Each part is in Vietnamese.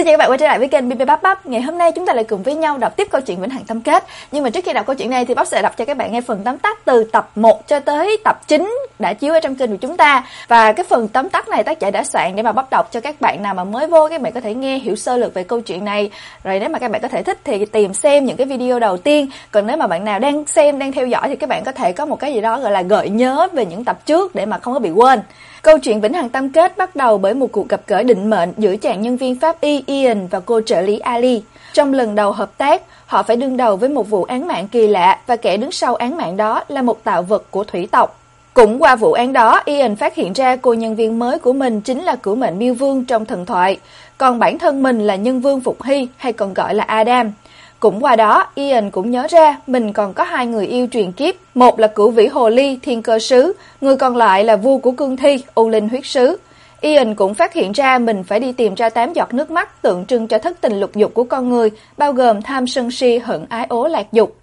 Xin chào các bạn, quay trở lại với kênh BB Bắp Bắp. Ngày hôm nay chúng ta lại cùng với nhau đọc tiếp câu chuyện Vĩnh Hằng Tâm Kết. Nhưng mà trước khi đọc câu chuyện này thì Bắp sẽ đọc cho các bạn nghe phần tóm tắt từ tập 1 cho tới tập 9 đã chiếu ở trong kênh của chúng ta. Và cái phần tóm tắt này tác giả đã soạn để mà Bắp đọc cho các bạn nào mà mới vô, các bạn có thể nghe, hiểu sơ lược về câu chuyện này. Rồi nếu mà các bạn có thể thích thì tìm xem những cái video đầu tiên. Còn nếu mà bạn nào đang xem, đang theo dõi thì các bạn có thể có một cái gì đó gọi là gợi nhớ về những tập trước để mà không có bị quên. Câu chuyện Vĩnh Hằng Tâm Kết bắt đầu bởi một cuộc gặp gỡ định mệnh giữa chàng nhân viên pháp y Ian và cô trợ lý Ali. Trong lần đầu hợp tác, họ phải đương đầu với một vụ án mạng kỳ lạ và kẻ đứng sau án mạng đó là một tạo vật của thủy tộc. Cũng qua vụ án đó, Ian phát hiện ra cô nhân viên mới của mình chính là cửu mệnh miêu vương trong thần thoại, còn bản thân mình là nhân vương Phục Hy hay còn gọi là Adam. Cũng qua đó, Ian cũng nhớ ra mình còn có hai người yêu truyền kiếp, một là cửu vĩ hồ ly thiên cơ sứ, người còn lại là vua của cương thi U Linh huyết sứ. Ian cũng phát hiện ra mình phải đi tìm ra tám giọt nước mắt tượng trưng cho thất tình lục dục của con người, bao gồm tham sân si, hận ái ố lạc dục.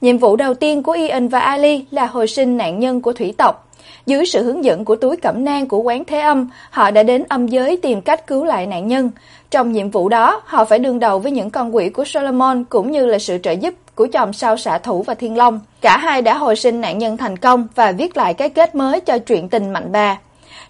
Nhiệm vụ đầu tiên của Ian và Ali là hồi sinh nạn nhân của thủy tộc. Dưới sự hướng dẫn của túi cẩm nang của quán Thế Âm, họ đã đến âm giới tìm cách cứu lại nạn nhân. Trong nhiệm vụ đó, họ phải đương đầu với những con quỷ của Solomon cũng như là sự trợ giúp của chòm sao xạ thủ và thiên long. Cả hai đã hồi sinh nạn nhân thành công và viết lại cái kết mới cho chuyện tình mạnh bà.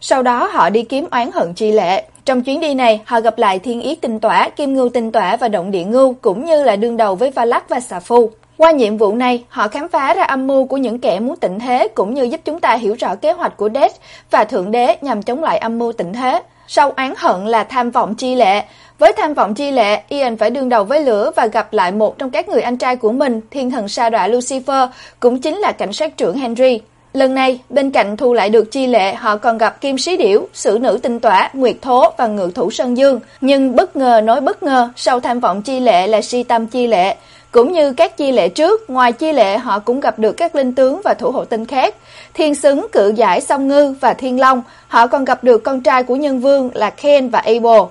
Sau đó họ đi kiếm oán hận chi lệ. Trong chuyến đi này, họ gặp lại Thiên Yết Tinh Tỏa, Kim Ngưu Tinh Tỏa và Động Địa Ngưu cũng như là đương đầu với Valak và Xà Phu. Qua nhiệm vụ này, họ khám phá ra âm mưu của những kẻ muốn tịnh thế cũng như giúp chúng ta hiểu rõ kế hoạch của Death và Thượng Đế nhằm chống lại âm mưu tịnh thế. Sau án hận là tham vọng chi lệ. Với tham vọng chi lệ, Ian phải đương đầu với lửa và gặp lại một trong các người anh trai của mình, thiên thần sa đọa Lucifer, cũng chính là cảnh sát trưởng Henry. Lần này, bên cạnh thu lại được chi lệ, họ còn gặp Kim Sĩ Điểu, Sử Nữ Tinh Tỏa, Nguyệt Thố và Ngự Thủ Sơn Dương. Nhưng bất ngờ nói bất ngờ, sau tham vọng chi lệ là si tâm chi lệ. Cũng như các chi lệ trước, ngoài chi lệ họ cũng gặp được các linh tướng và thủ hộ tinh khác. Thiên xứng, cự giải, song ngư và thiên long. Họ còn gặp được con trai của nhân vương là Ken và Abel.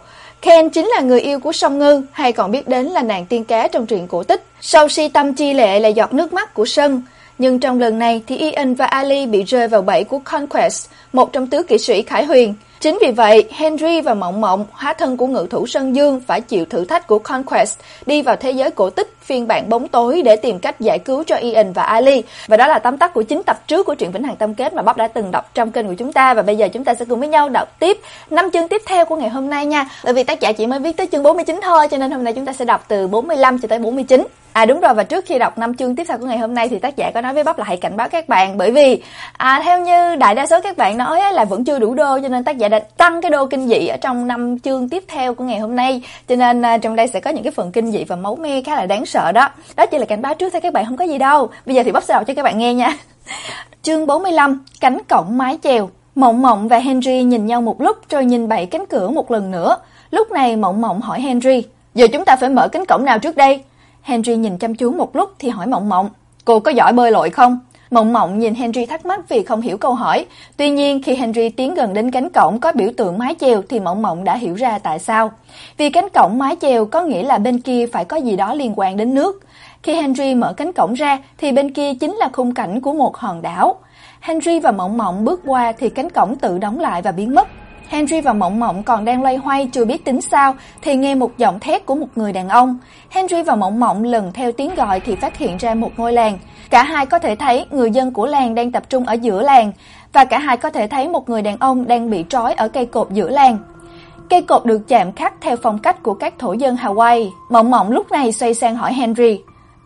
Ken chính là người yêu của song ngư, hay còn biết đến là nàng tiên cá trong truyện cổ tích. Sau si tâm chi lệ là giọt nước mắt của sân. Nhưng trong lần này thì Ian và Ali bị rơi vào bẫy của Conquest, một trong tứ kỵ sĩ Khải Huyền. Chính vì vậy, Henry và Mộng Mộng, hóa thân của ngự thủ Sơn Dương phải chịu thử thách của Conquest, đi vào thế giới cổ tích phiên bản bóng tối để tìm cách giải cứu cho Ian và Ali. Và đó là tóm tắt của chính tập trước của truyện Vĩnh Hằng Tâm Kết mà Bob đã từng đọc trong kênh của chúng ta và bây giờ chúng ta sẽ cùng với nhau đọc tiếp năm chương tiếp theo của ngày hôm nay nha. Bởi vì tác giả chỉ mới viết tới chương 49 thôi cho nên hôm nay chúng ta sẽ đọc từ 45 cho tới 49. À đúng rồi và trước khi đọc năm chương tiếp theo của ngày hôm nay thì tác giả có nói với Bắp là hãy cảnh báo các bạn bởi vì à, theo như đại đa số các bạn nói nói là vẫn chưa đủ đô cho nên tác giả đã tăng cái đô kinh dị ở trong năm chương tiếp theo của ngày hôm nay cho nên à, trong đây sẽ có những cái phần kinh dị và máu me khá là đáng sợ đó. Đó chỉ là cảnh báo trước thôi các bạn không có gì đâu. Bây giờ thì Bắp sẽ đọc cho các bạn nghe nha. chương 45 Cánh cổng mái chèo Mộng Mộng và Henry nhìn nhau một lúc rồi nhìn bảy cánh cửa một lần nữa. Lúc này Mộng Mộng hỏi Henry, giờ chúng ta phải mở cánh cổng nào trước đây? Henry nhìn chăm chú một lúc thì hỏi Mộng Mộng, cô có giỏi bơi lội không? Mộng Mộng nhìn Henry thắc mắc vì không hiểu câu hỏi. Tuy nhiên, khi Henry tiến gần đến cánh cổng có biểu tượng mái chèo thì Mộng Mộng đã hiểu ra tại sao. Vì cánh cổng mái chèo có nghĩa là bên kia phải có gì đó liên quan đến nước. Khi Henry mở cánh cổng ra thì bên kia chính là khung cảnh của một hòn đảo. Henry và Mộng Mộng bước qua thì cánh cổng tự đóng lại và biến mất. Henry và Mộng Mộng còn đang loay hoay chưa biết tính sao thì nghe một giọng thét của một người đàn ông. Henry và Mộng Mộng lần theo tiếng gọi thì phát hiện ra một ngôi làng. Cả hai có thể thấy người dân của làng đang tập trung ở giữa làng và cả hai có thể thấy một người đàn ông đang bị trói ở cây cột giữa làng. Cây cột được chạm khắc theo phong cách của các thổ dân Hawaii. Mộng Mộng lúc này xoay sang hỏi Henry: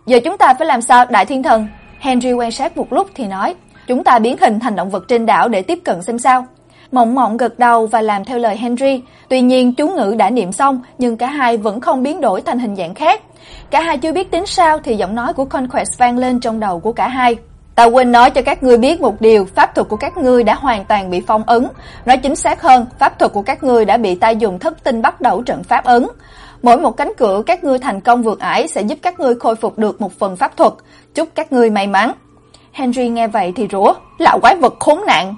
"Giờ chúng ta phải làm sao, đại thiên thần?" Henry quan sát một lúc thì nói: "Chúng ta biến hình thành động vật trên đảo để tiếp cận xem sao." Mộng Mộng gật đầu và làm theo lời Henry. Tuy nhiên chú ngữ đã niệm xong, nhưng cả hai vẫn không biến đổi thành hình dạng khác. Cả hai chưa biết tính sao thì giọng nói của Conquest vang lên trong đầu của cả hai. Ta quên nói cho các ngươi biết một điều, pháp thuật của các ngươi đã hoàn toàn bị phong ấn. Nói chính xác hơn, pháp thuật của các ngươi đã bị ta dùng thất tinh bắt đầu trận pháp ấn. Mỗi một cánh cửa các ngươi thành công vượt ải sẽ giúp các ngươi khôi phục được một phần pháp thuật. Chúc các ngươi may mắn. Henry nghe vậy thì rủa, lão quái vật khốn nạn,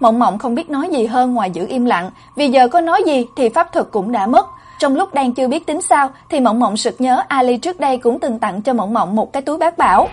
Mộng Mộng không biết nói gì hơn ngoài giữ im lặng, vì giờ có nói gì thì pháp thuật cũng đã mất. Trong lúc đang chưa biết tính sao thì Mộng Mộng sực nhớ Ali trước đây cũng từng tặng cho Mộng Mộng một cái túi bát bảo.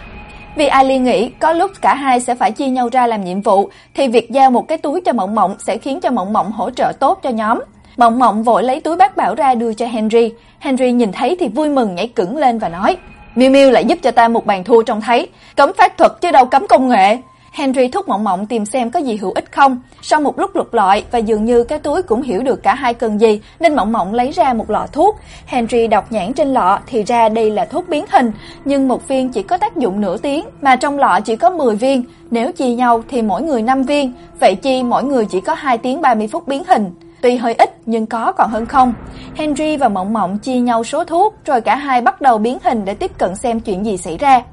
Vì Ali nghĩ có lúc cả hai sẽ phải chia nhau ra làm nhiệm vụ thì việc giao một cái túi cho Mộng Mộng sẽ khiến cho Mộng Mộng hỗ trợ tốt cho nhóm. Mộng Mộng vội lấy túi bát bảo ra đưa cho Henry. Henry nhìn thấy thì vui mừng nhảy cẫng lên và nói: "Miu Miu lại giúp cho ta một bàn thua trông thấy, cấm pháp thuật chứ đâu cấm công nghệ." Henry thúc Mộng Mộng tìm xem có gì hữu ích không. Sau một lúc lục lọi và dường như cái túi cũng hiểu được cả hai cần gì, nên Mộng Mộng lấy ra một lọ thuốc. Henry đọc nhãn trên lọ thì ra đây là thuốc biến hình, nhưng một viên chỉ có tác dụng nửa tiếng mà trong lọ chỉ có 10 viên, nếu chia nhau thì mỗi người 5 viên, vậy chi mỗi người chỉ có 2 tiếng 30 phút biến hình. Tuy hơi ít nhưng có còn hơn không. Henry và Mộng Mộng chia nhau số thuốc, rồi cả hai bắt đầu biến hình để tiếp cận xem chuyện gì xảy ra.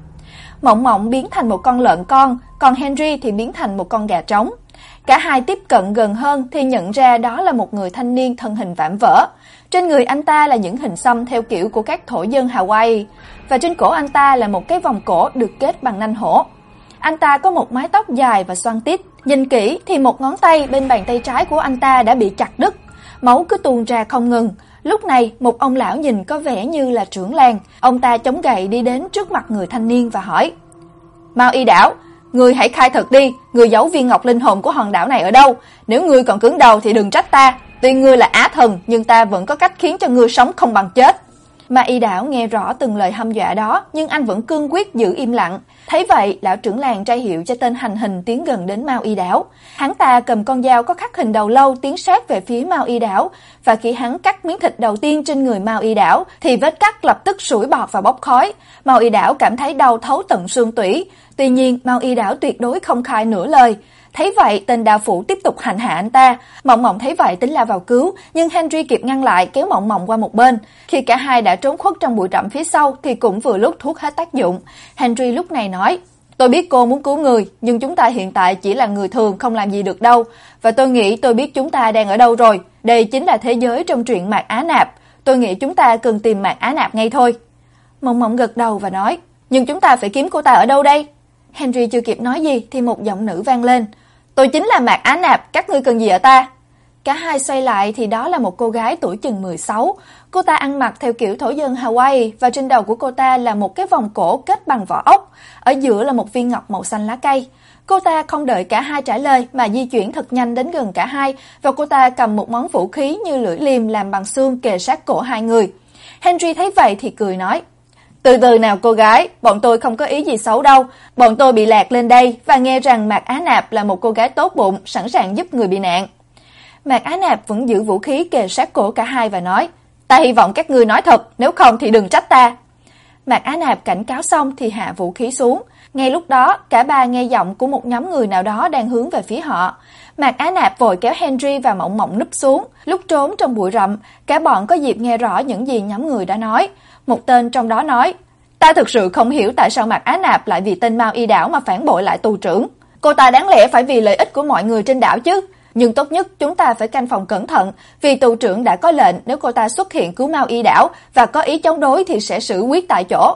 Mộng Mộng biến thành một con lợn con, còn Henry thì biến thành một con gà trống. Cả hai tiếp cận gần hơn thì nhận ra đó là một người thanh niên thân hình vạm vỡ. Trên người anh ta là những hình xăm theo kiểu của các thổ dân Hawaii, và trên cổ anh ta là một cái vòng cổ được kết bằng nanh hổ. Anh ta có một mái tóc dài và xoăn tít, nhìn kỹ thì một ngón tay bên bàn tay trái của anh ta đã bị chặt đứt, máu cứ tuôn ra không ngừng. Lúc này, một ông lão nhìn có vẻ như là trưởng làng, ông ta chống gậy đi đến trước mặt người thanh niên và hỏi: "Mao Y đảo, ngươi hãy khai thật đi, ngươi giấu viên ngọc linh hồn của hòn đảo này ở đâu? Nếu ngươi còn cứng đầu thì đừng trách ta, tuy ngươi là á thần nhưng ta vẫn có cách khiến cho ngươi sống không bằng chết." Mà Y đảo nghe rõ từng lời hăm dọa đó, nhưng anh vẫn cương quyết giữ im lặng. Thấy vậy, lão trưởng làng trai hiệu cho tên hành hình tiến gần đến Mao Y đảo. Hắn ta cầm con dao có khắc hình đầu lâu tiến sát về phía Mao Y đảo, và khi hắn cắt miếng thịt đầu tiên trên người Mao Y đảo, thì vết cắt lập tức sủi bọt và bốc khói. Mao Y đảo cảm thấy đau thấu tận xương tủy. Tuy nhiên, Mao Y đảo tuyệt đối không khai nửa lời. Thấy vậy, tên đạo phủ tiếp tục hành hạ anh ta. Mộng Mộng thấy vậy tính la vào cứu, nhưng Henry kịp ngăn lại, kéo Mộng Mộng qua một bên. Khi cả hai đã trốn khuất trong bụi rậm phía sau thì cũng vừa lúc thuốc hết tác dụng. Henry lúc này nói: "Tôi biết cô muốn cứu người, nhưng chúng ta hiện tại chỉ là người thường không làm gì được đâu, và tôi nghĩ tôi biết chúng ta đang ở đâu rồi. Đây chính là thế giới trong truyện Mạc Á Nạp. Tôi nghĩ chúng ta cần tìm Mạc Á Nạp ngay thôi." Mộng Mộng gật đầu và nói: "Nhưng chúng ta phải kiếm cô ta ở đâu đây?" Henry chưa kịp nói gì thì một giọng nữ vang lên. Tôi chính là Mạc Á Nạp, các ngươi cần gì ở ta? Cả hai xoay lại thì đó là một cô gái tuổi chừng 16. Cô ta ăn mặc theo kiểu thổ dân Hawaii và trên đầu của cô ta là một cái vòng cổ kết bằng vỏ ốc, ở giữa là một viên ngọc màu xanh lá cây. Cô ta không đợi cả hai trả lời mà di chuyển thật nhanh đến gần cả hai và cô ta cầm một món vũ khí như lưỡi liềm làm bằng xương kề sát cổ hai người. Henry thấy vậy thì cười nói: từ từ nào cô gái, bọn tôi không có ý gì xấu đâu. Bọn tôi bị lạc lên đây và nghe rằng Mạc Á Nạp là một cô gái tốt bụng, sẵn sàng giúp người bị nạn. Mạc Á Nạp vẫn giữ vũ khí kề sát cổ cả hai và nói: "Ta hy vọng các ngươi nói thật, nếu không thì đừng trách ta." Mạc Á Nạp cảnh cáo xong thì hạ vũ khí xuống. Ngay lúc đó, cả ba nghe giọng của một nhóm người nào đó đang hướng về phía họ. Mạc Á Nạp vội kéo Henry và Mộng Mộng núp xuống. Lúc trốn trong bụi rậm, cả bọn có dịp nghe rõ những gì nhóm người đã nói. Một tên trong đó nói, ta thực sự không hiểu tại sao Mạc Á Nạp lại vì tên Mao Y đảo mà phản bội lại tù trưởng. Cô ta đáng lẽ phải vì lợi ích của mọi người trên đảo chứ. Nhưng tốt nhất chúng ta phải canh phòng cẩn thận, vì tù trưởng đã có lệnh nếu cô ta xuất hiện cứu Mao Y đảo và có ý chống đối thì sẽ xử quyết tại chỗ.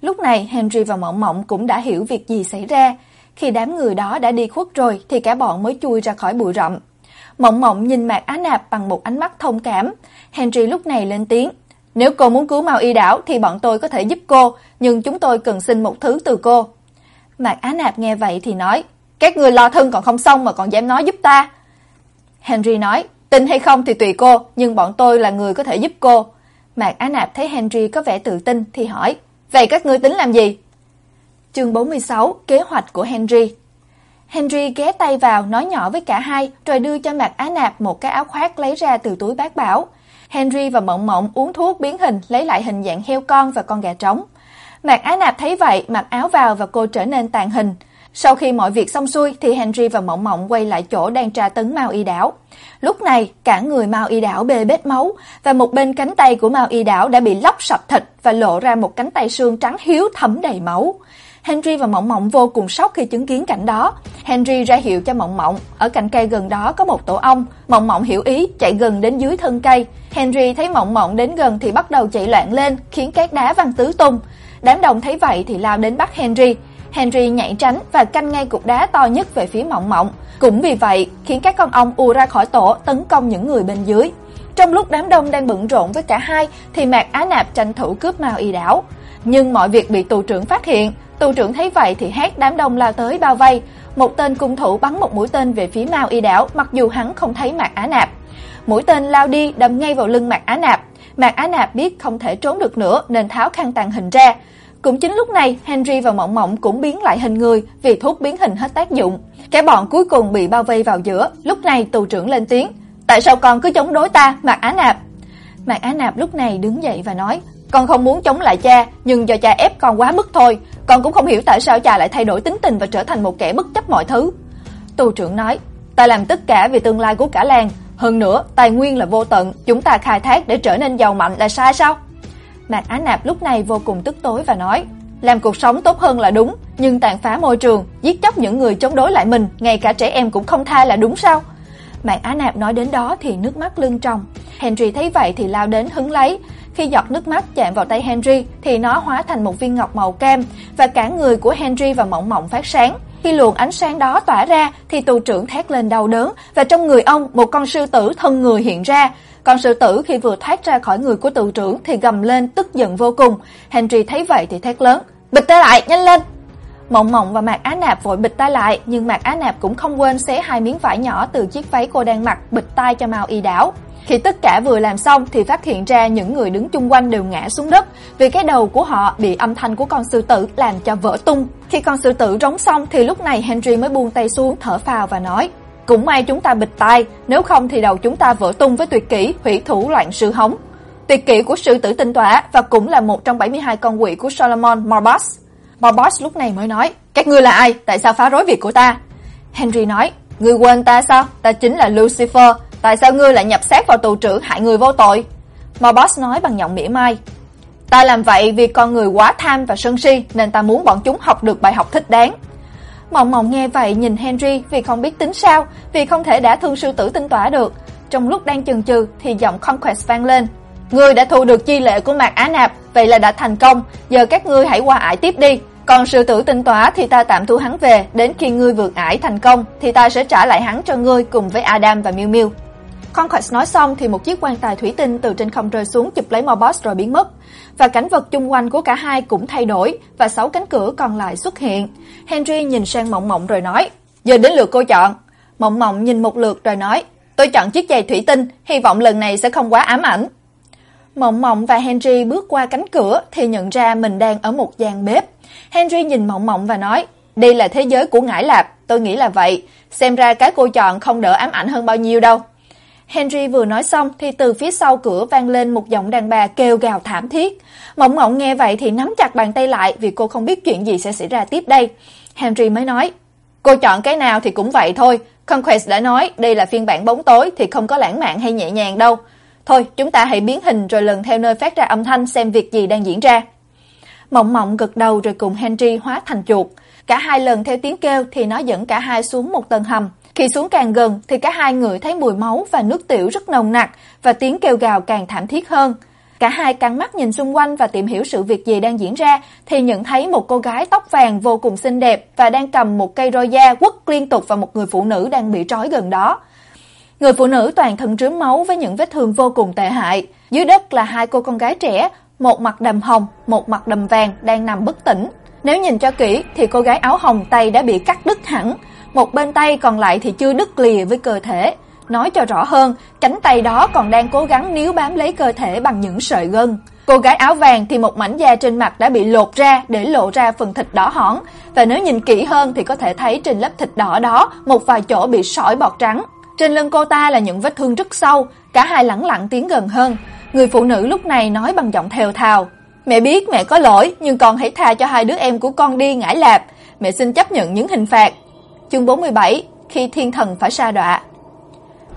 Lúc này Henry và Mộng Mộng cũng đã hiểu việc gì xảy ra. Khi đám người đó đã đi khuất rồi thì cả bọn mới chui ra khỏi bụi rậm. Mộng Mộng nhìn Mạc Á Nạp bằng một ánh mắt thông cảm. Henry lúc này lên tiếng. Nếu cô muốn cứu Mao Y đảo thì bọn tôi có thể giúp cô, nhưng chúng tôi cần xin một thứ từ cô. Mạc Á Nạp nghe vậy thì nói, các người lo thân còn không xong mà còn dám nói giúp ta. Henry nói, tin hay không thì tùy cô, nhưng bọn tôi là người có thể giúp cô. Mạc Á Nạp thấy Henry có vẻ tự tin thì hỏi, vậy các ngươi tính làm gì? Chương 46, kế hoạch của Henry. Henry ghé tay vào nói nhỏ với cả hai, rồi đưa cho Mạc Á Nạp một cái áo khoác lấy ra từ túi bác bảo. Henry và Mộng Mộng uống thuốc biến hình lấy lại hình dạng heo con và con gà trống. Mạc Á Nạp thấy vậy, mặc áo vào và cô trở nên tàn hình. Sau khi mọi việc xong xuôi thì Henry và Mộng Mộng quay lại chỗ đang tra tấn Mao Y đảo. Lúc này, cả người Mao Y đảo bê bết máu và một bên cánh tay của Mao Y đảo đã bị lóc sập thịt và lộ ra một cánh tay xương trắng hiếu thấm đầy máu. Henry và Mộng Mộng vô cùng sốc khi chứng kiến cảnh đó. Henry ra hiệu cho Mộng Mộng, ở cạnh cây gần đó có một tổ ong. Mộng Mộng hiểu ý, chạy gần đến dưới thân cây. Henry thấy Mộng Mộng đến gần thì bắt đầu chạy loạn lên, khiến các đá văng tứ tung. Đám đông thấy vậy thì lao đến bắt Henry. Henry nhảy tránh và canh ngay cục đá to nhất về phía Mộng Mộng. Cũng vì vậy, khiến các con ong ùa ra khỏi tổ tấn công những người bên dưới. Trong lúc đám đông đang bận rộn với cả hai thì Mạc Á Nạp tranh thủ cướp Mao Y đảo. Nhưng mọi việc bị tù trưởng phát hiện, tù trưởng thấy vậy thì hét đám đông lao tới bao vây, một tên cung thủ bắn một mũi tên về phía Mao Y đảo, mặc dù hắn không thấy Mạc Á Nạp. mũi tên lao đi đâm ngay vào lưng Mạc Á Nạp. Mạc Á Nạp biết không thể trốn được nữa nên tháo khăn tàng hình ra. Cũng chính lúc này, Henry và Mộng Mộng cũng biến lại hình người vì thuốc biến hình hết tác dụng. Cả bọn cuối cùng bị bao vây vào giữa. Lúc này tù trưởng lên tiếng: "Tại sao con cứ chống đối ta, Mạc Á Nạp?" Mạc Á Nạp lúc này đứng dậy và nói: "Con không muốn chống lại cha, nhưng do cha ép con quá mức thôi. Con cũng không hiểu tại sao cha lại thay đổi tính tình và trở thành một kẻ bất chấp mọi thứ." Tù trưởng nói: "Ta làm tất cả vì tương lai của cả làng, hơn nữa, tài nguyên là vô tận, chúng ta khai thác để trở nên giàu mạnh là sai sao?" Mạc Á Nạp lúc này vô cùng tức tối và nói: "Làm cuộc sống tốt hơn là đúng, nhưng tàn phá môi trường, giết chóc những người chống đối lại mình, ngay cả trẻ em cũng không tha là đúng sao?" Mạc Á Nạp nói đến đó thì nước mắt lưng tròng. Henry thấy vậy thì lao đến hứng lấy. Khi giọt nước mắt chạm vào tay Henry thì nó hóa thành một viên ngọc màu cam và cả người của Henry và Mộng Mộng phát sáng. Khi luồng ánh sáng đó tỏa ra thì tù trưởng thét lên đau đớn và trong người ông một con sư tử thân người hiện ra còn sư tử khi vừa thoát ra khỏi người của tù trưởng thì gầm lên tức giận vô cùng. Henry thấy vậy thì thét lớn: "Bịt tay lại, nhanh lên!" Mộng Mộng và Mạc Á Nạp vội bịt tay lại, nhưng Mạc Á Nạp cũng không quên xé hai miếng vải nhỏ từ chiếc váy cô đang mặc bịt tay cho Mao Y đảo. Khi tất cả vừa làm xong thì phát hiện ra những người đứng chung quanh đều ngã xuống đất, vì cái đầu của họ bị âm thanh của con sư tử làm cho vỡ tung. Khi con sư tử rống xong thì lúc này Henry mới buông tay xuống thở phào và nói: "Cũng may chúng ta bịt tai, nếu không thì đầu chúng ta vỡ tung với tuyệt kỹ hủy thủ loạn sư hống." Tuyệt kỹ của sư tử tinh tỏa và cũng là một trong 72 con quỷ của Solomon Morbos. Morbos lúc này mới nói: "Các ngươi là ai? Tại sao phá rối việc của ta?" Henry nói: "Ngươi quên ta sao? Ta chính là Lucifer, tại sao ngươi lại nhập xác vào tù trưởng hại người vô tội?" Morbos nói bằng giọng mỉa mai. "Ta làm vậy vì con người quá tham và sân si nên ta muốn bọn chúng học được bài học thích đáng." Mộng Mộng nghe vậy nhìn Henry vì không biết tính sao, vì không thể đã thương sư tử tinh tỏa được. Trong lúc đang chần chừ thì giọng Conquest vang lên. Ngươi đã thu được chi lệ của Mạc Á Nạp, vậy là đã thành công, giờ các ngươi hãy qua ải tiếp đi. Còn sư tử tinh tỏa thì ta tạm thu hắn về, đến khi ngươi vượt ải thành công thì ta sẽ trả lại hắn cho ngươi cùng với Adam và Miu Miu. Conquest nói xong thì một chiếc quan tài thủy tinh từ trên không rơi xuống chụp lấy Morbos rồi biến mất. Và cảnh vật chung quanh của cả hai cũng thay đổi và sáu cánh cửa còn lại xuất hiện. Henry nhìn sang Mộng Mộng rồi nói: "Giờ đến lượt cô chọn." Mộng Mộng nhìn một lượt rồi nói: "Tôi chọn chiếc giày thủy tinh, hy vọng lần này sẽ không quá ám ảnh." Mộng Mộng và Henry bước qua cánh cửa thì nhận ra mình đang ở một gian bếp. Henry nhìn Mộng Mộng và nói: "Đây là thế giới của ngải lạp, tôi nghĩ là vậy, xem ra cái cô chọn không đỡ ám ảnh hơn bao nhiêu đâu." Henry vừa nói xong thì từ phía sau cửa vang lên một giọng đàn bà kêu gào thảm thiết. Mộng Mộng nghe vậy thì nắm chặt bàn tay lại vì cô không biết chuyện gì sẽ xảy ra tiếp đây. Henry mới nói: "Cô chọn cái nào thì cũng vậy thôi, Conquest đã nói đây là phiên bản bóng tối thì không có lãng mạn hay nhẹ nhàng đâu. Thôi, chúng ta hãy biến hình rồi lần theo nơi phát ra âm thanh xem việc gì đang diễn ra." Mộng Mộng gật đầu rồi cùng Henry hóa thành chuột. Cả hai lần theo tiếng kêu thì nó dẫn cả hai xuống một tầng hầm. Khi xuống càng gần thì cả hai người thấy mùi máu và nước tiểu rất nồng nặc và tiếng kêu gào càng thảm thiết hơn. Cả hai căng mắt nhìn xung quanh và tìm hiểu sự việc gì đang diễn ra thì nhận thấy một cô gái tóc vàng vô cùng xinh đẹp và đang cầm một cây roi da quất liên tục vào một người phụ nữ đang bị trói gần đó. Người phụ nữ toàn thân rướm máu với những vết thương vô cùng tệ hại. Dưới đất là hai cô con gái trẻ, một mặt đầm hồng, một mặt đầm vàng đang nằm bất tỉnh. Nếu nhìn cho kỹ thì cô gái áo hồng tay đã bị cắt đứt hẳn, một bên tay còn lại thì chưa đứt lìa với cơ thể. Nói cho rõ hơn, cánh tay đó còn đang cố gắng níu bám lấy cơ thể bằng những sợi gân. Cô gái áo vàng thì một mảnh da trên mặt đã bị lột ra để lộ ra phần thịt đỏ hỏn, và nếu nhìn kỹ hơn thì có thể thấy trên lớp thịt đỏ đó một vài chỗ bị sỏi bọt trắng. Trên lưng cô ta là những vết thương rất sâu, cả hai lẳng lặng tiến gần hơn. Người phụ nữ lúc này nói bằng giọng thều thào: "Mẹ biết mẹ có lỗi, nhưng con hãy tha cho hai đứa em của con đi ngải lạp, mẹ xin chấp nhận những hình phạt." Chương 47: Khi thiên thần phải sa đọa.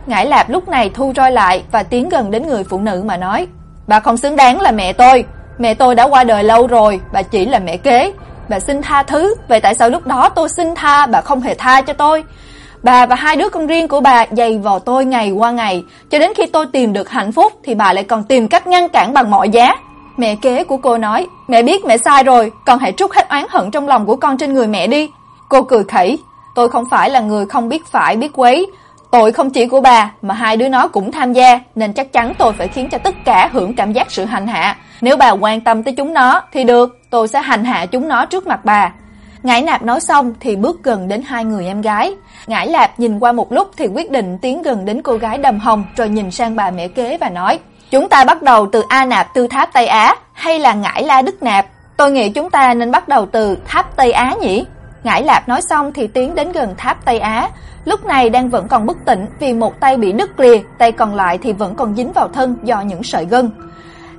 Ngải Lạp lúc này thu roi lại và tiến gần đến người phụ nữ mà nói: "Bà không xứng đáng là mẹ tôi, mẹ tôi đã qua đời lâu rồi, bà chỉ là mẹ kế, bà xin tha thứ, vậy tại sao lúc đó tôi xin tha bà không hề tha cho tôi?" Bà và hai đứa con riêng của bà dày vò tôi ngày qua ngày, cho đến khi tôi tìm được hạnh phúc thì bà lại còn tìm cách ngăn cản bằng mọi giá. Mẹ kế của cô nói, mẹ biết mẹ sai rồi, con hãy trút hết oán hận trong lòng của con trên người mẹ đi. Cô cười khẩy, tôi không phải là người không biết phải biết quấy, tội không chỉ của bà mà hai đứa nó cũng tham gia, nên chắc chắn tôi phải khiến cho tất cả hưởng cảm giác sự hành hạ. Nếu bà quan tâm tới chúng nó thì được, tôi sẽ hành hạ chúng nó trước mặt bà. Ngải Nạp nói xong thì bước gần đến hai người em gái. Ngải Lạp nhìn qua một lúc thì quyết định tiến gần đến cô gái đầm hồng rồi nhìn sang bà mẹ kế và nói: "Chúng ta bắt đầu từ A Nạp Tư Tháp Tây Á hay là Ngải La Đức Nạp? Tôi nghĩ chúng ta nên bắt đầu từ Tháp Tây Á nhỉ?" Ngải Lạp nói xong thì tiến đến gần Tháp Tây Á, lúc này đang vẫn còn bất tỉnh vì một tay bị đứt lìa, tay còn lại thì vẫn còn dính vào thân do những sợi gân.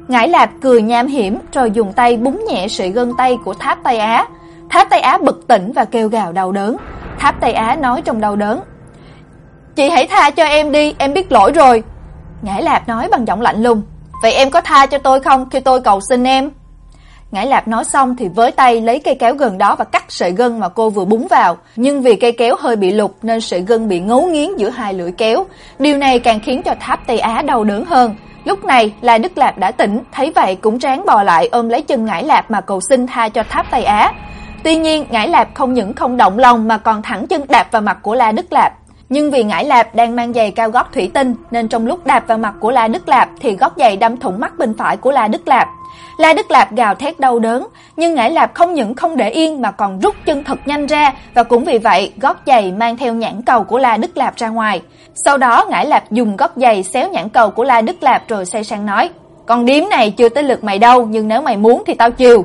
Ngải Lạp cười nham hiểm rồi dùng tay búng nhẹ sợi gân tay của Tháp Tây Á. Tháp Tây Á bực tỉnh và kêu gào đau đớn. Tháp Tây Á nói trong đau đớn: "Chị hãy tha cho em đi, em biết lỗi rồi." Ngải Lạp nói bằng giọng lạnh lùng: "Vậy em có tha cho tôi không khi tôi cầu xin em?" Ngải Lạp nói xong thì với tay lấy cây kéo gần đó và cắt sợi gân mà cô vừa búng vào, nhưng vì cây kéo hơi bị lục nên sợi gân bị ngấu nghiến giữa hai lưỡi kéo. Điều này càng khiến cho Tháp Tây Á đau đớn hơn. Lúc này, La Đức Lạp đã tỉnh, thấy vậy cũng ráng bò lại ôm lấy chân Ngải Lạp mà cầu xin tha cho Tháp Tây Á. Tuy nhiên, Ngải Lạp không những không động lòng mà còn thẳng chân đạp vào mặt của La Đức Lạp. Nhưng vì Ngải Lạp đang mang giày cao gót thủy tinh nên trong lúc đạp vào mặt của La Đức Lạp thì gót giày đâm thủng mắt bên phải của La Đức Lạp. La Đức Lạp gào thét đau đớn, nhưng Ngải Lạp không những không để yên mà còn rút chân thật nhanh ra và cũng vì vậy gót giày mang theo nhãn cầu của La Đức Lạp ra ngoài. Sau đó Ngải Lạp dùng gót giày xéo nhãn cầu của La Đức Lạp rồi say sang nói: "Con điếm này chưa tới lượt mày đâu, nhưng nếu mày muốn thì tao chiều."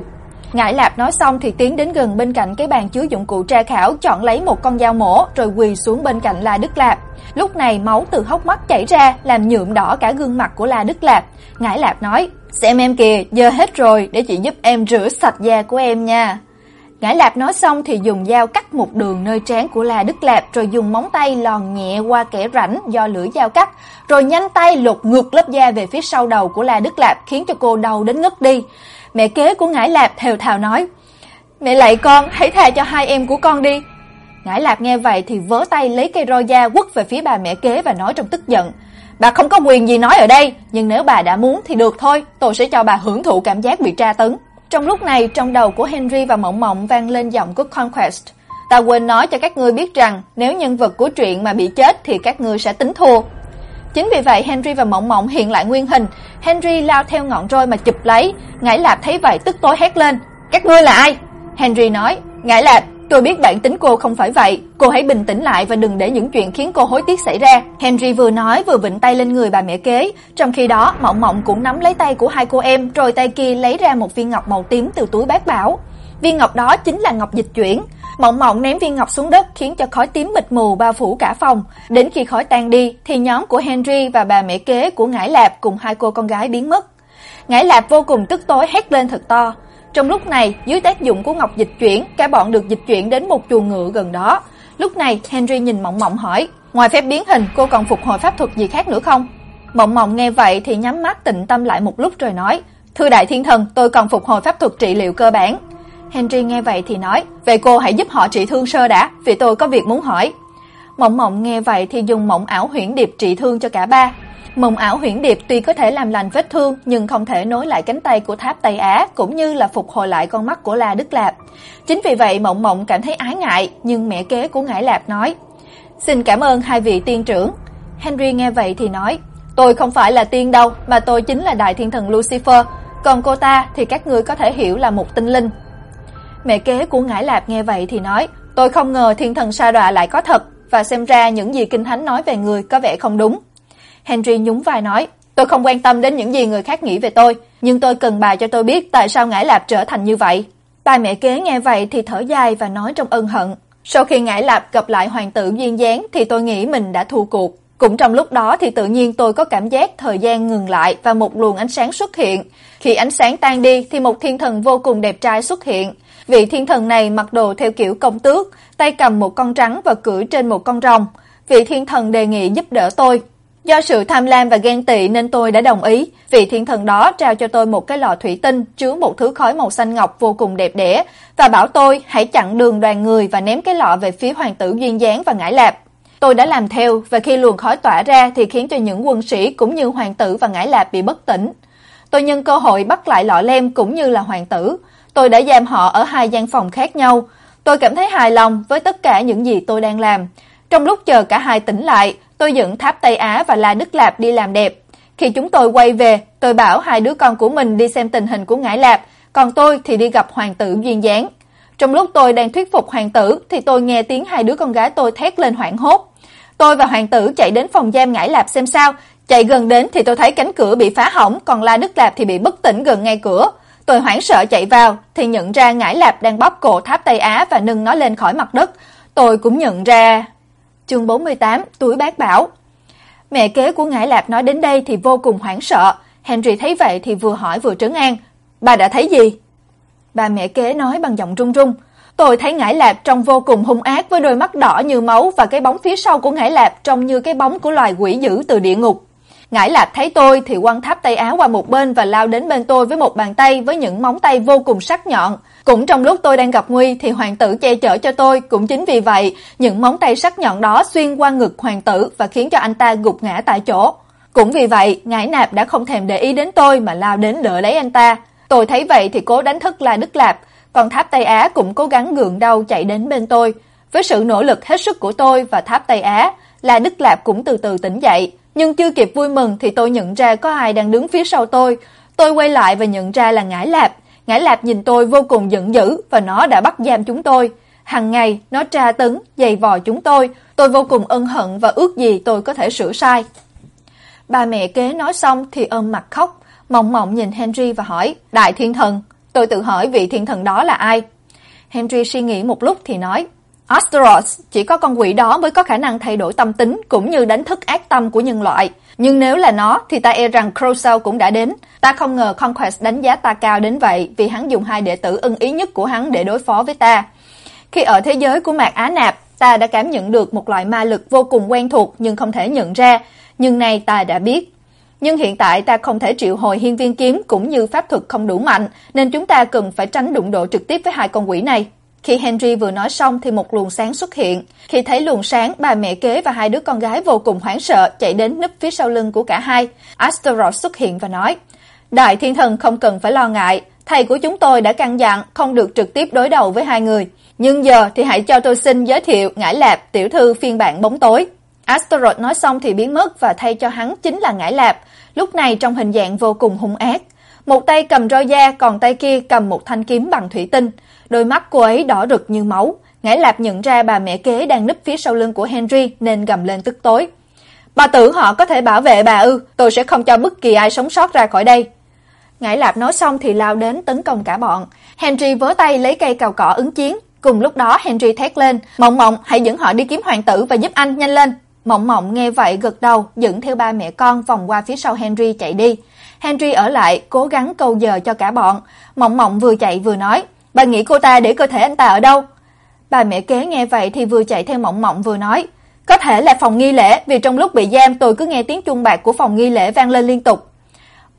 Ngải Lạp nói xong thì tiến đến gần bên cạnh cái bàn chứa dụng cụ tra khảo, chọn lấy một con dao mổ rồi quỳ xuống bên cạnh La Đức Lạp. Lúc này máu từ hốc mắt chảy ra, làm nhuộm đỏ cả gương mặt của La Đức Lạp. Ngải Lạp nói: "Xem em kìa, giờ hết rồi, để chị giúp em rửa sạch da của em nha." Ngải Lạp nói xong thì dùng dao cắt một đường nơi trán của La Đức Lạp rồi dùng móng tay lòn nhẹ qua kẽ rãnh do lưỡi dao cắt, rồi nhanh tay lột ngược lớp da về phía sau đầu của La Đức Lạp khiến cho cô đau đến ngất đi. Mẹ kế của Ngải Lạp thều thào nói: "Mẹ lạy con, hãy tha cho hai em của con đi." Ngải Lạp nghe vậy thì vớ tay lấy cây roi da quất về phía bà mẹ kế và nói trong tức giận: "Bà không có quyền gì nói ở đây, nhưng nếu bà đã muốn thì được thôi, tôi sẽ cho bà hưởng thụ cảm giác bị tra tấn." Trong lúc này, trong đầu của Henry và Mộng Mộng vang lên giọng của Conquest. Ta quên nói cho các ngươi biết rằng, nếu nhân vật của truyện mà bị chết thì các ngươi sẽ tính thua. Chính vì vậy Henry và Mộng Mộng hiện lại nguyên hình, Henry lao theo ngọn roi mà chụp lấy, Ngải Lạp thấy vậy tức tối hét lên, "Các ngươi là ai?" Henry nói, "Ngải Lạp, tôi biết bản tính cô không phải vậy, cô hãy bình tĩnh lại và đừng để những chuyện khiến cô hối tiếc xảy ra." Henry vừa nói vừa vịnh tay lên người bà mẹ kế, trong khi đó Mộng Mộng cũng nắm lấy tay của hai cô em, rồi tay kia lấy ra một viên ngọc màu tím từ túi bác bảo. Viên ngọc đó chính là ngọc dịch chuyển. Mộng Mộng ném viên ngọc xuống đất khiến cho khói tím mịt mù bao phủ cả phòng. Đến khi khói tan đi thì nhóm của Henry và bà mẹ kế của Ngải Lạp cùng hai cô con gái biến mất. Ngải Lạp vô cùng tức tối hét lên thật to. Trong lúc này, dưới tác dụng của ngọc dịch chuyển, cả bọn được dịch chuyển đến một chuồng ngựa gần đó. Lúc này, Henry nhìn Mộng Mộng hỏi: "Ngoài phép biến hình, cô còn phục hồi pháp thuật gì khác nữa không?" Mộng Mộng nghe vậy thì nhắm mắt tĩnh tâm lại một lúc rồi nói: "Thưa đại thiên thần, tôi còn phục hồi pháp thuật trị liệu cơ bản." Henry nghe vậy thì nói, "Vậy cô hãy giúp họ trị thương sơ đã, vì tôi có việc muốn hỏi." Mộng Mộng nghe vậy thì dùng mộng ảo huyễn điệp trị thương cho cả ba. Mộng ảo huyễn điệp tuy có thể làm lành vết thương nhưng không thể nối lại cánh tay của Tháp Tây Á cũng như là phục hồi lại con mắt của La Đức Lạp. Chính vì vậy Mộng Mộng cảm thấy ái ngại, nhưng mẹ kế của Ngải Lạp nói: "Xin cảm ơn hai vị tiên trưởng." Henry nghe vậy thì nói: "Tôi không phải là tiên đâu, mà tôi chính là đại thiên thần Lucifer, còn cô ta thì các ngươi có thể hiểu là một tinh linh." Mẹ kế của Ngải Lạp nghe vậy thì nói: "Tôi không ngờ thiên thần sa đọa lại có thật, và xem ra những gì kinh thánh nói về người có vẻ không đúng." Henry nhún vai nói, tôi không quan tâm đến những gì người khác nghĩ về tôi, nhưng tôi cần bà cho tôi biết tại sao Ngải Lạp trở thành như vậy. bà mẹ kế nghe vậy thì thở dài và nói trong ân hận. Sau khi Ngải Lạp gặp lại hoàng tử duyên dáng thì tôi nghĩ mình đã thua cuộc. Cũng trong lúc đó thì tự nhiên tôi có cảm giác thời gian ngừng lại và một luồng ánh sáng xuất hiện. Khi ánh sáng tan đi thì một thiên thần vô cùng đẹp trai xuất hiện. Vị thiên thần này mặc đồ theo kiểu công tước, tay cầm một con rắn và cưỡi trên một con rồng. Vị thiên thần đề nghị giúp đỡ tôi. Do sự tham lam và ghen tị nên tôi đã đồng ý. Vị thiên thần đó trao cho tôi một cái lọ thủy tinh chứa một thứ khói màu xanh ngọc vô cùng đẹp đẽ và bảo tôi hãy chặn đường đoàn người và ném cái lọ về phía hoàng tử duyên dáng và ngải lạp. Tôi đã làm theo và khi luồng khói tỏa ra thì khiến cho những quân sĩ cũng như hoàng tử và ngải lạp bị bất tỉnh. Tôi nhân cơ hội bắt lại lọ lem cũng như là hoàng tử. Tôi đã giam họ ở hai gian phòng khác nhau. Tôi cảm thấy hài lòng với tất cả những gì tôi đang làm. Trong lúc chờ cả hai tỉnh lại, tôi dẫn Tháp Tây Á và La Đức Lạp đi làm đẹp. Khi chúng tôi quay về, tôi bảo hai đứa con của mình đi xem tình hình của Ngải Lạp, còn tôi thì đi gặp hoàng tử duyên dáng. Trong lúc tôi đang thuyết phục hoàng tử thì tôi nghe tiếng hai đứa con gái tôi thét lên hoảng hốt. Tôi và hoàng tử chạy đến phòng giam ngải lạp xem sao, chạy gần đến thì tôi thấy cánh cửa bị phá hỏng, còn La Đức Lạp thì bị bất tỉnh gần ngay cửa. Tôi hoảng sợ chạy vào thì nhận ra ngải lạp đang bóp cổ tháp Tây Á và nâng nó lên khỏi mặt đất. Tôi cũng nhận ra chương 48 túi bác bảo. Mẹ kế của ngải lạp nói đến đây thì vô cùng hoảng sợ. Henry thấy vậy thì vừa hỏi vừa trấn an. Bà đã thấy gì? Bà mẹ kế nói bằng giọng run run. Tôi thấy ngải lạp trông vô cùng hung ác với đôi mắt đỏ như máu và cái bóng phía sau của ngải lạp trông như cái bóng của loài quỷ dữ từ địa ngục. Ngải Lạp thấy tôi thì quăng tháp tay áo qua một bên và lao đến bên tôi với một bàn tay với những móng tay vô cùng sắc nhọn. Cũng trong lúc tôi đang gặp nguy thì hoàng tử che chở cho tôi, cũng chính vì vậy, những móng tay sắc nhọn đó xuyên qua ngực hoàng tử và khiến cho anh ta gục ngã tại chỗ. Cũng vì vậy, Ngải Nạp đã không thèm để ý đến tôi mà lao đến đỡ lấy anh ta. Tôi thấy vậy thì cố đánh thức La Đức Lạp, còn Tháp Tây Á cũng cố gắng gượng đau chạy đến bên tôi. Với sự nỗ lực hết sức của tôi và Tháp Tây Á, La Đức Lạp cũng từ từ tỉnh dậy nhưng chưa kịp vui mừng thì tôi nhận ra có ai đang đứng phía sau tôi. Tôi quay lại và nhận ra là Ngải Lạp. Ngải Lạp nhìn tôi vô cùng giận dữ và nó đã bắt giam chúng tôi. Hằng ngày nó tra tấn, giày vò chúng tôi. Tôi vô cùng ân hận và ước gì tôi có thể sửa sai. Ba mẹ kế nói xong thì ôm mặt khóc, mộng mộng nhìn Henry và hỏi: "Đại thiên thần?" Tôi tự hỏi vị thiên thần đó là ai. Henry suy nghĩ một lúc thì nói: Astaroth chỉ có con quỷ đó mới có khả năng thay đổi tâm tính cũng như đánh thức ác tâm của nhân loại. Nhưng nếu là nó thì ta e rằng Crowsell cũng đã đến. Ta không ngờ Conquest đánh giá ta cao đến vậy vì hắn dùng hai đệ tử ưng ý nhất của hắn để đối phó với ta. Khi ở thế giới của Mạc Á Nạp, ta đã cảm nhận được một loại ma lực vô cùng quen thuộc nhưng không thể nhận ra, nhưng nay ta đã biết. Nhưng hiện tại ta không thể triệu hồi hiên viên kiếm cũng như pháp thuật không đủ mạnh, nên chúng ta cần phải tránh đụng độ trực tiếp với hai con quỷ này. Khi Henry vừa nói xong thì một luồng sáng xuất hiện. Khi thấy luồng sáng, bà mẹ kế và hai đứa con gái vô cùng hoảng sợ chạy đến núp phía sau lưng của cả hai. Astaroth xuất hiện và nói: "Đại thiên thần không cần phải lo ngại, thầy của chúng tôi đã căn dặn không được trực tiếp đối đầu với hai người, nhưng giờ thì hãy cho tôi xin giới thiệu Ngải Lạp, tiểu thư phiên bản bóng tối." Astaroth nói xong thì biến mất và thay cho hắn chính là Ngải Lạp, lúc này trong hình dạng vô cùng hung ác. Một tay cầm roi da, còn tay kia cầm một thanh kiếm bằng thủy tinh. Đôi mắt cô ấy đỏ rực như máu. Ngải Lạp nhận ra bà mẹ kế đang núp phía sau lưng của Henry nên gầm lên tức tối. Bà tưởng họ có thể bảo vệ bà ư, tôi sẽ không cho bất kỳ ai sống sót ra khỏi đây. Ngải Lạp nói xong thì lao đến tấn công cả bọn. Henry vớ tay lấy cây cào cỏ ứng chiến. Cùng lúc đó Henry thét lên, "Mộng Mộng, hãy dẫn họ đi kiếm hoàng tử và giúp anh nhanh lên." Mộng Mộng nghe vậy gật đầu, dẫn theo ba mẹ con vòng qua phía sau Henry chạy đi. Henry ở lại cố gắng câu giờ cho cả bọn. Mộng Mộng vừa chạy vừa nói, Bà nghĩ cô ta để cơ thể anh ta ở đâu? Bà mẹ kế nghe vậy thì vừa chạy theo mộng mộng vừa nói, có thể là phòng nghi lễ vì trong lúc bị giam tôi cứ nghe tiếng chuông bạc của phòng nghi lễ vang lên liên tục.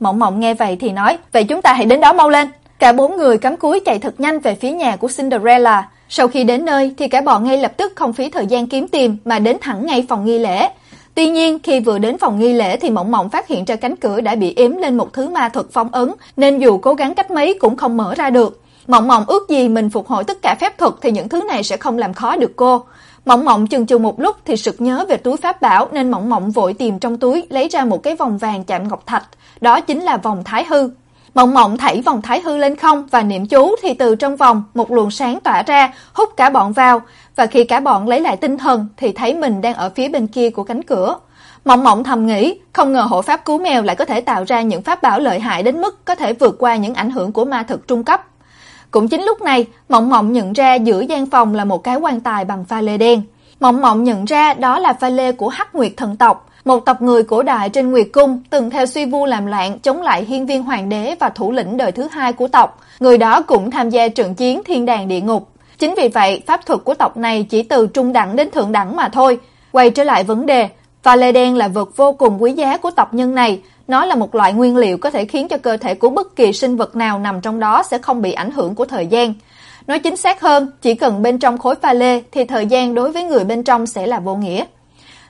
Mộng mộng nghe vậy thì nói, vậy chúng ta hãy đến đó mau lên. Cả bốn người cắm cúi chạy thật nhanh về phía nhà của Cinderella. Sau khi đến nơi thì cả bọn ngay lập tức không phí thời gian kiếm tìm mà đến thẳng ngay phòng nghi lễ. Tuy nhiên, khi vừa đến phòng nghi lễ thì Mộng Mộng phát hiện ra cánh cửa đã bị ếm lên một thứ ma thuật phong ấn, nên dù cố gắng cách mấy cũng không mở ra được. Mộng Mộng ước gì mình phục hồi tất cả phép thuật thì những thứ này sẽ không làm khó được cô. Mộng Mộng chừng chừ một lúc thì sực nhớ về túi pháp bảo nên Mộng Mộng vội tìm trong túi lấy ra một cái vòng vàng chạm ngọc thạch, đó chính là vòng Thái hư. Mộng Mộng thảy vòng Thái hư lên không và niệm chú thì từ trong vòng một luồng sáng tỏa ra, hút cả bọn vào, và khi cả bọn lấy lại tinh thần thì thấy mình đang ở phía bên kia của cánh cửa. Mộng Mộng thầm nghĩ, không ngờ hộ pháp cứu mèo lại có thể tạo ra những pháp bảo lợi hại đến mức có thể vượt qua những ảnh hưởng của ma thực trung cấp. Cũng chính lúc này, Mộng Mộng nhận ra giữa gian phòng là một cái quan tài bằng pha lê đen. Mộng Mộng nhận ra đó là pha lê của Hắc Nguyệt thần tộc, một tộc người cổ đại trên Nguyệt cung, từng theo suy vu làm loạn chống lại hiên viên hoàng đế và thủ lĩnh đời thứ hai của tộc. Người đó cũng tham gia trận chiến thiên đàng địa ngục. Chính vì vậy, pháp thuật của tộc này chỉ từ trung đẳng đến thượng đẳng mà thôi. Quay trở lại vấn đề, pha lê đen là vật vô cùng quý giá của tộc nhân này, nó là một loại nguyên liệu có thể khiến cho cơ thể của bất kỳ sinh vật nào nằm trong đó sẽ không bị ảnh hưởng của thời gian. Nói chính xác hơn, chỉ cần bên trong khối pha lê thì thời gian đối với người bên trong sẽ là vô nghĩa.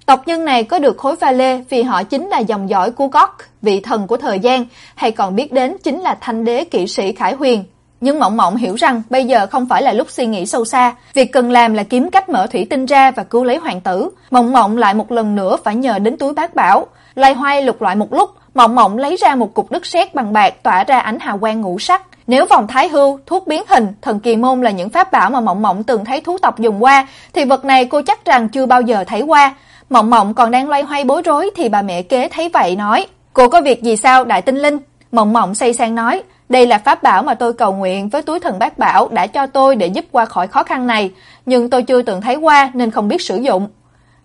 Tộc nhân này có được khối pha lê vì họ chính là dòng dõi của Gok, vị thần của thời gian, hay còn biết đến chính là thanh đế kỵ sĩ Khải Huyền. Nhưng Mộng Mộng hiểu rằng bây giờ không phải là lúc suy nghĩ sâu xa, việc cần làm là kiếm cách mở thủy tinh ra và cứu lấy hoàng tử. Mộng Mộng lại một lần nữa phải nhờ đến túi bát bảo, loay hoay lục loại một lúc, Mộng Mộng lấy ra một cục đất sét bằng bạc tỏa ra ánh hào quang ngũ sắc. Nếu vòng thái hưu, thuốc biến hình, thần kỳ môn là những pháp bảo mà Mộng Mộng từng thấy thú tộc dùng qua, thì vật này cô chắc rằng chưa bao giờ thấy qua. Mộng Mộng còn đang loay hoay bối rối thì bà mẹ kế thấy vậy nói: "Cô có việc gì sao, Đại Tinh Linh?" Mộng Mộng say sang nói: "Đây là pháp bảo mà tôi cầu nguyện với túi thần bát bảo đã cho tôi để giúp qua khỏi khó khăn này, nhưng tôi chưa từng thấy qua nên không biết sử dụng."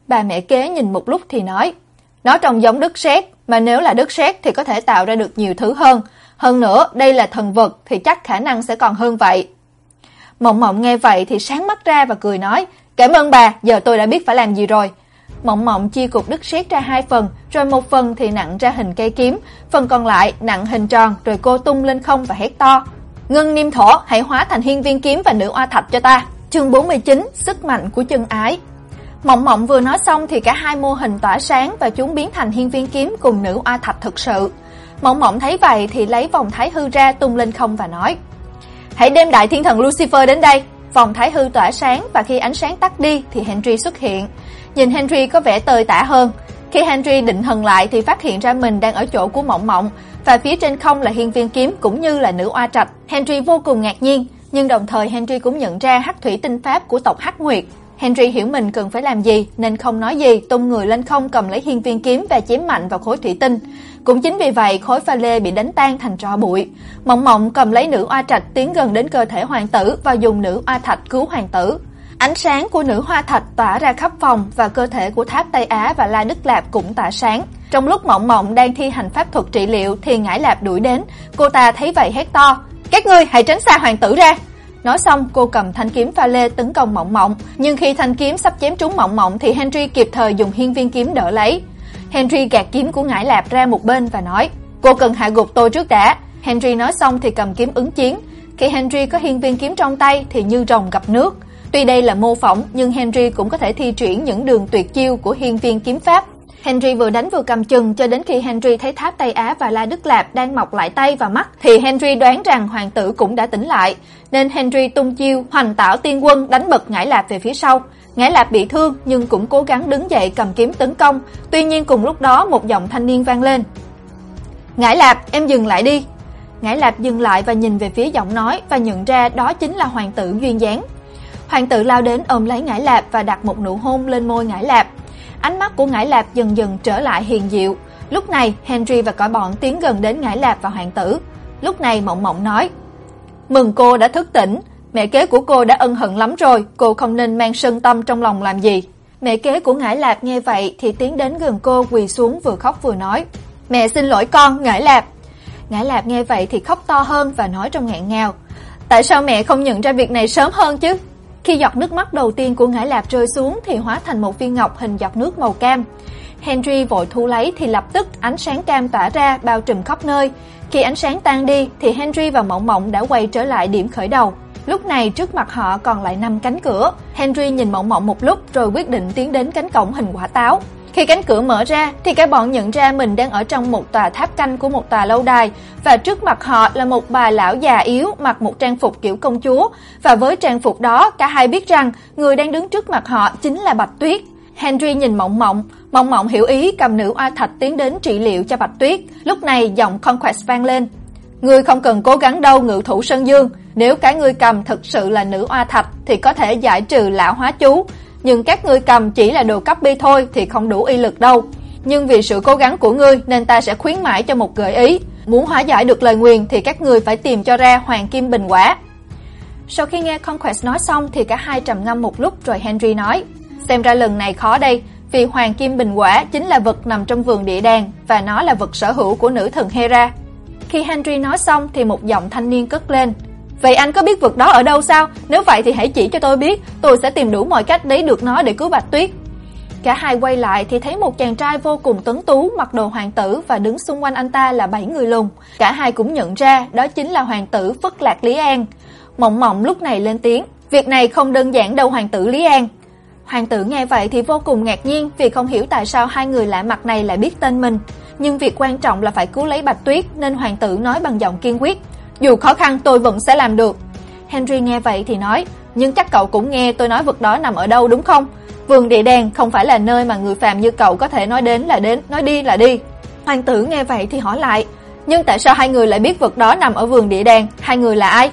Bà mẹ kế nhìn một lúc thì nói: "Nó trông giống đất sét, mà nếu là đất sét thì có thể tạo ra được nhiều thứ hơn." Hơn nữa, đây là thần vật thì chắc khả năng sẽ còn hơn vậy. Mộng Mộng nghe vậy thì sáng mắt ra và cười nói: "Cảm ơn bà, giờ tôi đã biết phải làm gì rồi." Mộng Mộng chia cục đất sét ra hai phần, rồi một phần thì nặng ra hình cây kiếm, phần còn lại nặng hình tròn, rồi cô tung lên không và hét to: "Ngân Niêm Thổ, hãy hóa thành hiên viên kiếm và nữ oa thạch cho ta." Chương 49: Sức mạnh của chân ái. Mộng Mộng vừa nói xong thì cả hai mô hình tỏa sáng và chúng biến thành hiên viên kiếm cùng nữ oa thạch thực sự. Mộng Mộng thấy vậy thì lấy vòng thái hư ra tung lên không và nói: "Hãy đem đại thiên thần Lucifer đến đây." Vòng thái hư tỏa sáng và khi ánh sáng tắt đi thì Henry xuất hiện. Nhìn Henry có vẻ tơi tả hơn. Khi Henry định thần lại thì phát hiện ra mình đang ở chỗ của Mộng Mộng và phía trên không là hiên viên kiếm cũng như là nữ oa trạch. Henry vô cùng ngạc nhiên, nhưng đồng thời Henry cũng nhận ra hắc thủy tinh pháp của tộc Hắc Nguyệt. Henry hiểu mình cần phải làm gì nên không nói gì, tung người lên không cầm lấy hiên viên kiếm và chém mạnh vào khối thủy tinh. Cũng chính vì vậy, khối pha lê bị đánh tan thành tro bụi. Mộng Mộng cầm lấy nữ oa trạch tiến gần đến cơ thể hoàng tử và dùng nữ oa thạch cứu hoàng tử. Ánh sáng của nữ hoa thạch tỏa ra khắp phòng và cơ thể của Tháp Tây Á và La Đức Lạp cũng tỏa sáng. Trong lúc Mộng Mộng đang thi hành pháp thuật trị liệu thì Ngải Lạp đuổi đến, cô ta thấy vậy hét to: "Các ngươi hãy tránh xa hoàng tử ra!" Nói xong, cô cầm thanh kiếm pha lê tấn công Mộng Mộng, nhưng khi thanh kiếm sắp chém trúng Mộng Mộng thì Henry kịp thời dùng hiên viên kiếm đỡ lấy. Henry gạt kiếm của Ngải Lạp ra một bên và nói: "Cô cần hạ gục tôi trước đã." Henry nói xong thì cầm kiếm ứng chiến. Khi Henry có hiên viên kiếm trong tay thì như rồng gặp nước. Tuy đây là mô phỏng, nhưng Henry cũng có thể thi triển những đường tuyệt chiêu của hiên viên kiếm pháp. Henry vừa đánh vừa cầm chừng cho đến khi Henry thấy tháp Tây Á và La Đức Lạp đang mọc lại tay và mắt thì Henry đoán rằng hoàng tử cũng đã tỉnh lại, nên Henry tung chiêu Hoành Tảo Tiên Quân đánh bật Ngải Lạp về phía sau. Ngải Lạp bị thương nhưng cũng cố gắng đứng dậy cầm kiếm tấn công, tuy nhiên cùng lúc đó một giọng thanh niên vang lên. "Ngải Lạp, em dừng lại đi." Ngải Lạp dừng lại và nhìn về phía giọng nói và nhận ra đó chính là hoàng tử Duyên Dáng. Hoàng tử lao đến ôm lấy Ngải Lạp và đặt một nụ hôn lên môi Ngải Lạp. Ánh mắt của Ngải Lạp dần dần trở lại hiền diệu. Lúc này, Henry và cả bọn tiến gần đến Ngải Lạp và hoàng tử. Lúc này Mộng Mộng nói: "Mừng cô đã thức tỉnh, mẹ kế của cô đã ân hận lắm rồi, cô không nên mang sân tâm trong lòng làm gì." Mẹ kế của Ngải Lạp nghe vậy thì tiến đến gần cô quỳ xuống vừa khóc vừa nói: "Mẹ xin lỗi con, Ngải Lạp." Ngải Lạp nghe vậy thì khóc to hơn và nói trong nghẹn ngào: "Tại sao mẹ không nhận ra việc này sớm hơn chứ?" Khi giọt nước mắt đầu tiên của Ngải Lạp rơi xuống thì hóa thành một viên ngọc hình giọt nước màu cam. Henry vội thu lấy thì lập tức ánh sáng cam tỏa ra, bao trùm khắp nơi. Khi ánh sáng tan đi thì Henry và Mộng Mộng đã quay trở lại điểm khởi đầu. Lúc này trước mặt họ còn lại năm cánh cửa. Henry nhìn Mộng Mộng một lúc rồi quyết định tiến đến cánh cổng hình quả táo. Khi cánh cửa mở ra thì cả bọn nhận ra mình đang ở trong một tòa tháp canh của một tòa lâu đài và trước mặt họ là một bà lão già yếu mặc một trang phục kiểu công chúa và với trang phục đó cả hai biết rằng người đang đứng trước mặt họ chính là Bạch Tuyết. Henry nhìn Mộng Mộng, Mộng Mộng hiểu ý cầm nữ oa thạch tiến đến trị liệu cho Bạch Tuyết. Lúc này giọng Conquest vang lên. Ngươi không cần cố gắng đâu ngự thủ Sơn Dương, nếu cái ngươi cầm thực sự là nữ oa thạch thì có thể giải trừ lão hóa chú, nhưng các ngươi cầm chỉ là đồ copy thôi thì không đủ y lực đâu. Nhưng vì sự cố gắng của ngươi nên ta sẽ khuyến mãi cho một gợi ý, muốn hóa giải được lời nguyền thì các ngươi phải tìm cho ra hoàng kim bình quả. Sau khi nghe Conquest nói xong thì cả hai trầm ngâm một lúc rồi Henry nói: "Xem ra lần này khó đây, vì hoàng kim bình quả chính là vật nằm trong vườn địa đàng và nó là vật sở hữu của nữ thần Hera." Khi Henry nói xong thì một giọng thanh niên cất lên: Vậy anh có biết vực đó ở đâu sao? Nếu vậy thì hãy chỉ cho tôi biết, tôi sẽ tìm đủ mọi cách lấy được nó để cứu Bạch Tuyết. Cả hai quay lại thì thấy một chàng trai vô cùng tuấn tú mặc đồ hoàng tử và đứng xung quanh anh ta là bảy người lùn. Cả hai cũng nhận ra đó chính là hoàng tử Phất Lạc Lý An. Mộng Mộng lúc này lên tiếng, việc này không đơn giản đâu hoàng tử Lý An. Hoàng tử nghe vậy thì vô cùng ngạc nhiên vì không hiểu tại sao hai người lạ mặt này lại biết tên mình, nhưng việc quan trọng là phải cứu lấy Bạch Tuyết nên hoàng tử nói bằng giọng kiên quyết, dù khó khăn tôi vẫn sẽ làm được. Henry nghe vậy thì nói, nhưng chắc cậu cũng nghe tôi nói vực đó nằm ở đâu đúng không? Vườn địa đàng không phải là nơi mà người phàm như cậu có thể nói đến là đến, nói đi là đi. Hoàng tử nghe vậy thì hỏi lại, Nhưng tại sao hai người lại biết vực đó nằm ở vườn địa đàng? Hai người là ai?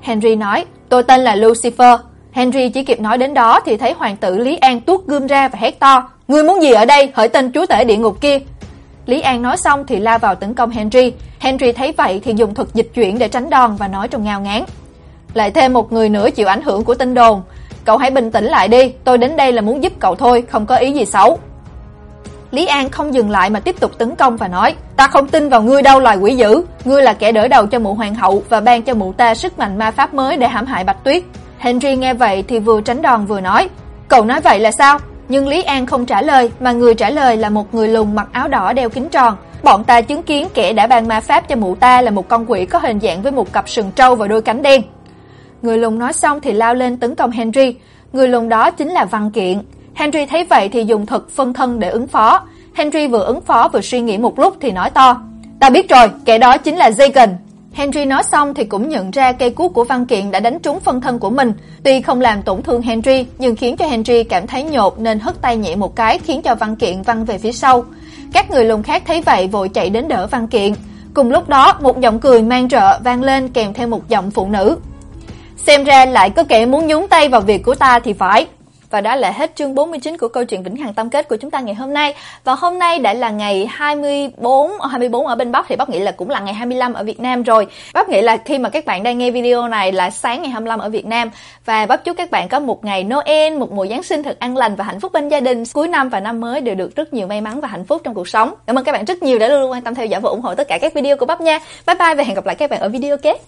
Henry nói, tôi tên là Lucifer. Henry chỉ kịp nói đến đó thì thấy hoàng tử Lý An tuốt gươm ra và hét to, "Ngươi muốn gì ở đây, hỡi tên chúa tể địa ngục kia?" Lý An nói xong thì lao vào tấn công Henry. Henry thấy vậy thì dùng thuật dịch chuyển để tránh đòn và nói trong ngao ngán: "Lại thêm một người nữa chịu ảnh hưởng của tin đồn, cậu hãy bình tĩnh lại đi, tôi đến đây là muốn giúp cậu thôi, không có ý gì xấu." Lý An không dừng lại mà tiếp tục tấn công và nói: "Ta không tin vào ngươi đâu loài quỷ dữ, ngươi là kẻ đỡ đầu cho mụ hoàng hậu và ban cho mụ ta sức mạnh ma pháp mới để hãm hại Bạch Tuyết." Henry nghe vậy thì vừa tránh đòn vừa nói: "Cậu nói vậy là sao?" Nhưng Lý An không trả lời, mà người trả lời là một người lùn mặc áo đỏ đeo kính tròn. Bọn ta chứng kiến kẻ đã ban ma pháp cho mụ ta là một con quỷ có hình dạng với một cặp sừng trâu và đôi cánh đen. Người lùn nói xong thì lao lên tấn công Henry. Người lùn đó chính là Văn Kiện. Henry thấy vậy thì dùng thuật phân thân để ứng phó. Henry vừa ứng phó vừa suy nghĩ một lúc thì nói to: "Ta biết rồi, kẻ đó chính là Jagan." Henry nói xong thì cũng nhận ra cây cuốc của Văn Kiện đã đánh trúng phân thân của mình, tuy không làm tổn thương Henry, nhưng khiến cho Henry cảm thấy nhột nên hất tay nhẹ một cái khiến cho Văn Kiện văng về phía sau. Các người lùn khác thấy vậy vội chạy đến đỡ Văn Kiện. Cùng lúc đó, một giọng cười mang rợ vang lên kèm theo một giọng phụ nữ. Xem ra lại có kẻ muốn nhúng tay vào việc của ta thì phải. Và đó là hết chương 49 của câu chuyện Vĩnh Hằng Tâm Kết của chúng ta ngày hôm nay. Và hôm nay đã là ngày 24, 24 ở bên Bắc thì Bác nghĩ là cũng là ngày 25 ở Việt Nam rồi. Bác nghĩ là khi mà các bạn đang nghe video này là sáng ngày 25 ở Việt Nam và bác chúc các bạn có một ngày Noel, một mùa Giáng sinh thật an lành và hạnh phúc bên gia đình. Cuối năm và năm mới đều được rất nhiều may mắn và hạnh phúc trong cuộc sống. Cảm ơn các bạn rất nhiều đã luôn quan tâm theo dõi và ủng hộ tất cả các video của Bác nha. Bye bye và hẹn gặp lại các bạn ở video kế.